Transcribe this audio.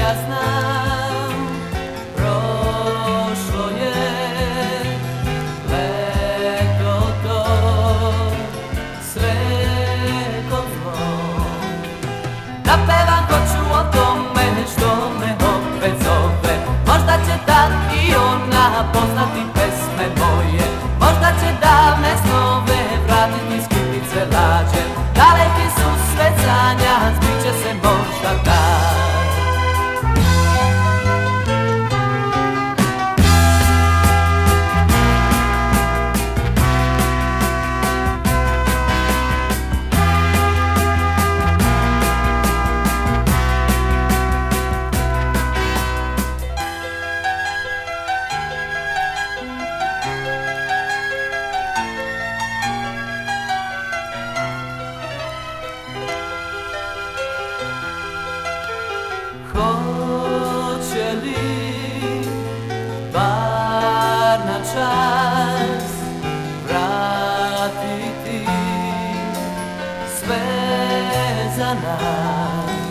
ja znam Prošlo je to Sve zlo. Da pevam hoću o tome što me opet zove. I poznati pesme moje. Možda će davne snove Hoće li bar na čas vratiti sve za nas?